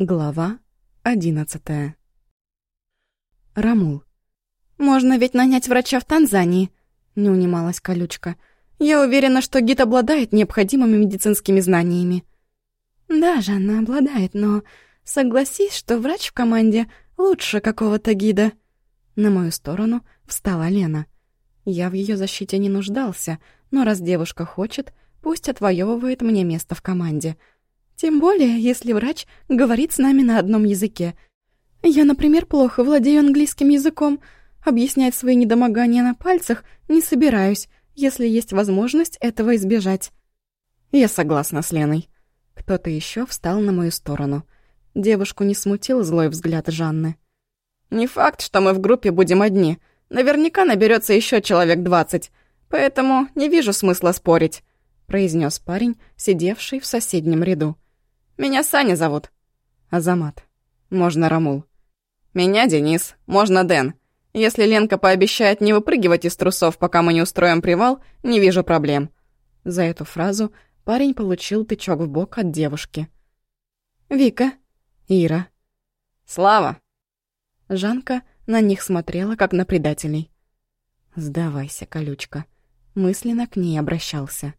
Глава одиннадцатая. Рамул. «Можно ведь нанять врача в Танзании», — не унималась колючка. «Я уверена, что гид обладает необходимыми медицинскими знаниями». «Да, Жанна обладает, но согласись, что врач в команде лучше какого-то гида». На мою сторону встала Лена. Я в ее защите не нуждался, но раз девушка хочет, пусть отвоевывает мне место в команде — тем более, если врач говорит с нами на одном языке. Я, например, плохо владею английским языком. Объяснять свои недомогания на пальцах не собираюсь, если есть возможность этого избежать. Я согласна с Леной. Кто-то еще встал на мою сторону. Девушку не смутил злой взгляд Жанны. «Не факт, что мы в группе будем одни. Наверняка наберется еще человек двадцать. Поэтому не вижу смысла спорить», — произнес парень, сидевший в соседнем ряду. Меня Саня зовут. Азамат. Можно Рамул. Меня Денис. Можно Дэн. Если Ленка пообещает не выпрыгивать из трусов, пока мы не устроим привал, не вижу проблем. За эту фразу парень получил тычок в бок от девушки. Вика. Ира. Слава. Жанка на них смотрела, как на предателей. «Сдавайся, колючка», мысленно к ней обращался.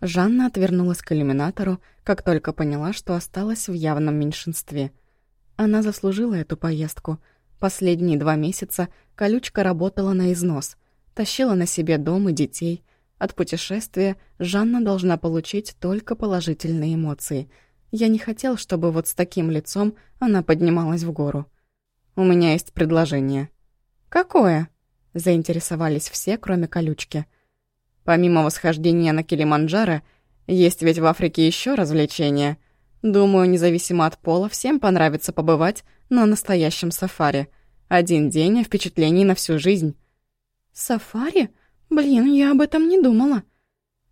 Жанна отвернулась к иллюминатору, как только поняла, что осталась в явном меньшинстве. Она заслужила эту поездку. Последние два месяца колючка работала на износ, тащила на себе дом и детей. От путешествия Жанна должна получить только положительные эмоции. Я не хотел, чтобы вот с таким лицом она поднималась в гору. «У меня есть предложение». «Какое?» — заинтересовались все, кроме колючки — Помимо восхождения на Килиманджаро, есть ведь в Африке еще развлечения. Думаю, независимо от пола, всем понравится побывать на настоящем сафари. Один день, впечатлений на всю жизнь. «Сафари? Блин, я об этом не думала».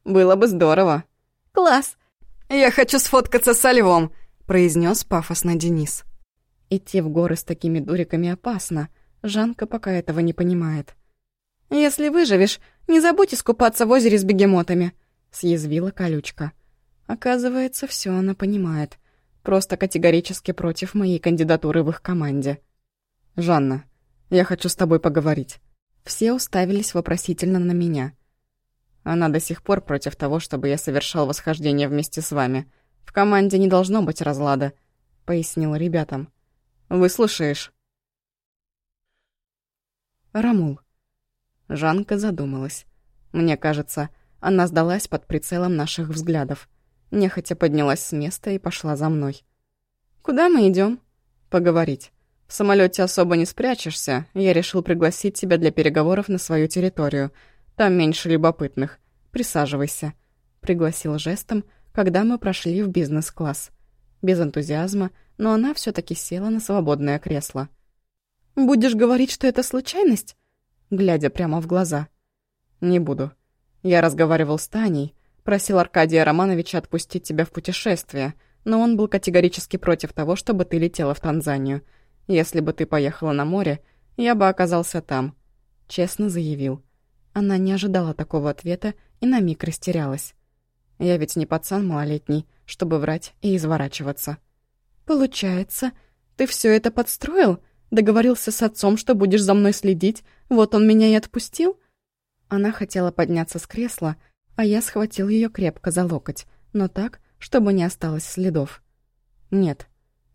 «Было бы здорово». «Класс! Я хочу сфоткаться со львом», — произнес пафосно Денис. Идти в горы с такими дуриками опасно. Жанка пока этого не понимает. «Если выживешь, не забудь искупаться в озере с бегемотами», — съязвила колючка. Оказывается, все она понимает. Просто категорически против моей кандидатуры в их команде. «Жанна, я хочу с тобой поговорить». Все уставились вопросительно на меня. Она до сих пор против того, чтобы я совершал восхождение вместе с вами. В команде не должно быть разлада, — пояснила ребятам. «Выслушаешь?» Рамул. Жанка задумалась. Мне кажется, она сдалась под прицелом наших взглядов. Нехотя поднялась с места и пошла за мной. «Куда мы идем? «Поговорить. В самолете особо не спрячешься. Я решил пригласить тебя для переговоров на свою территорию. Там меньше любопытных. Присаживайся», — пригласил жестом, когда мы прошли в бизнес-класс. Без энтузиазма, но она все таки села на свободное кресло. «Будешь говорить, что это случайность?» Глядя прямо в глаза. «Не буду. Я разговаривал с Таней, просил Аркадия Романовича отпустить тебя в путешествие, но он был категорически против того, чтобы ты летела в Танзанию. Если бы ты поехала на море, я бы оказался там», — честно заявил. Она не ожидала такого ответа и на миг растерялась. Я ведь не пацан малолетний, чтобы врать и изворачиваться. «Получается, ты все это подстроил?» Договорился с отцом, что будешь за мной следить, вот он меня и отпустил?» Она хотела подняться с кресла, а я схватил ее крепко за локоть, но так, чтобы не осталось следов. «Нет.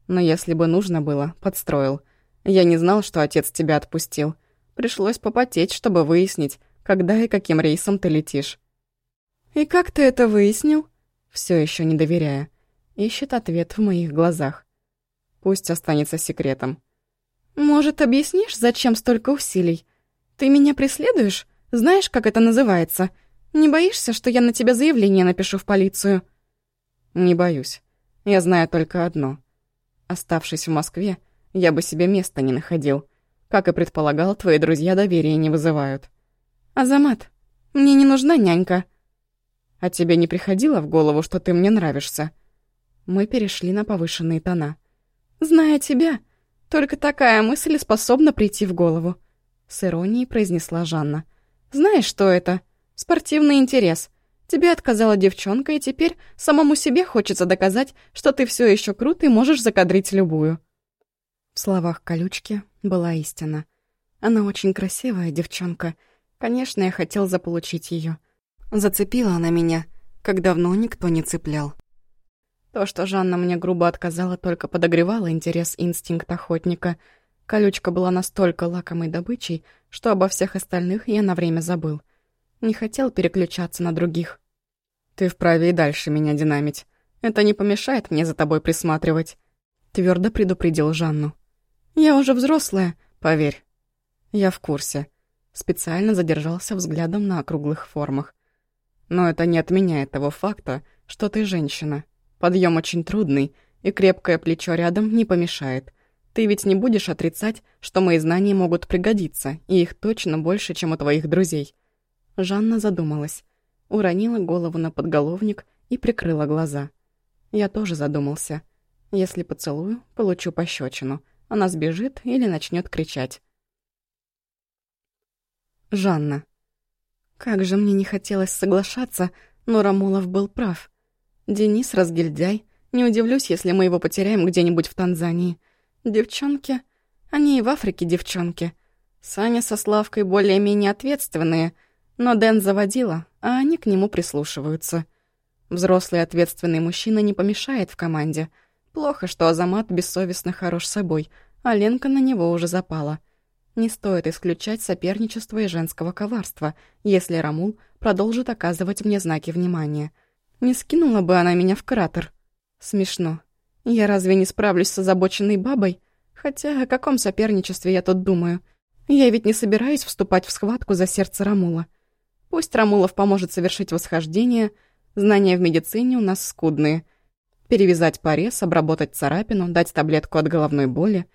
Но если бы нужно было, подстроил. Я не знал, что отец тебя отпустил. Пришлось попотеть, чтобы выяснить, когда и каким рейсом ты летишь». «И как ты это выяснил?» Все еще не доверяя. Ищет ответ в моих глазах. Пусть останется секретом. «Может, объяснишь, зачем столько усилий? Ты меня преследуешь? Знаешь, как это называется? Не боишься, что я на тебя заявление напишу в полицию?» «Не боюсь. Я знаю только одно. Оставшись в Москве, я бы себе места не находил. Как и предполагал, твои друзья доверия не вызывают». «Азамат, мне не нужна нянька». «А тебе не приходило в голову, что ты мне нравишься?» Мы перешли на повышенные тона. «Зная тебя, только такая мысль способна прийти в голову», — с иронией произнесла Жанна. «Знаешь, что это? Спортивный интерес. Тебе отказала девчонка, и теперь самому себе хочется доказать, что ты все еще крут и можешь закадрить любую». В словах колючки была истина. Она очень красивая девчонка. Конечно, я хотел заполучить ее. Зацепила она меня, как давно никто не цеплял. То, что Жанна мне грубо отказала, только подогревало интерес инстинкт охотника. Колючка была настолько лакомой добычей, что обо всех остальных я на время забыл. Не хотел переключаться на других. «Ты вправе и дальше меня динамить. Это не помешает мне за тобой присматривать», — твердо предупредил Жанну. «Я уже взрослая, поверь». «Я в курсе». Специально задержался взглядом на округлых формах. «Но это не отменяет того факта, что ты женщина. Подъем очень трудный, и крепкое плечо рядом не помешает. Ты ведь не будешь отрицать, что мои знания могут пригодиться, и их точно больше, чем у твоих друзей». Жанна задумалась, уронила голову на подголовник и прикрыла глаза. Я тоже задумался. Если поцелую, получу пощечину. Она сбежит или начнет кричать. Жанна. Как же мне не хотелось соглашаться, но Рамолов был прав. Денис разгильдяй. Не удивлюсь, если мы его потеряем где-нибудь в Танзании. Девчонки. Они и в Африке девчонки. Саня со Славкой более-менее ответственные, но Дэн заводила, а они к нему прислушиваются. Взрослый ответственный мужчина не помешает в команде — Плохо, что Азамат бессовестно хорош собой, а Ленка на него уже запала. Не стоит исключать соперничество и женского коварства, если Рамул продолжит оказывать мне знаки внимания. Не скинула бы она меня в кратер. Смешно. Я разве не справлюсь с озабоченной бабой? Хотя о каком соперничестве я тут думаю? Я ведь не собираюсь вступать в схватку за сердце Рамула. Пусть Рамулов поможет совершить восхождение, знания в медицине у нас скудные — перевязать порез, обработать царапину, дать таблетку от головной боли.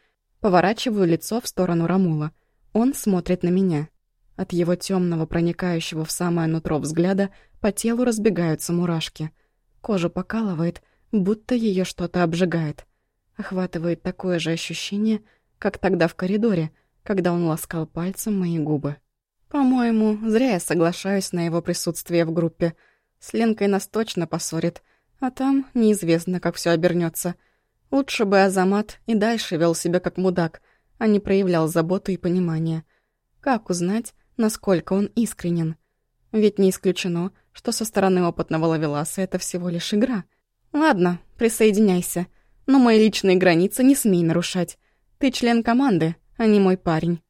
Поворачиваю лицо в сторону Рамула. Он смотрит на меня. От его темного, проникающего в самое нутро взгляда по телу разбегаются мурашки. Кожа покалывает, будто ее что-то обжигает. Охватывает такое же ощущение, как тогда в коридоре, когда он ласкал пальцем мои губы. По-моему, зря я соглашаюсь на его присутствие в группе. С Ленкой нас точно поссорит — а там неизвестно, как все обернется. Лучше бы Азамат и дальше вел себя как мудак, а не проявлял заботу и понимания. Как узнать, насколько он искренен? Ведь не исключено, что со стороны опытного ловеласа это всего лишь игра. Ладно, присоединяйся, но мои личные границы не смей нарушать. Ты член команды, а не мой парень.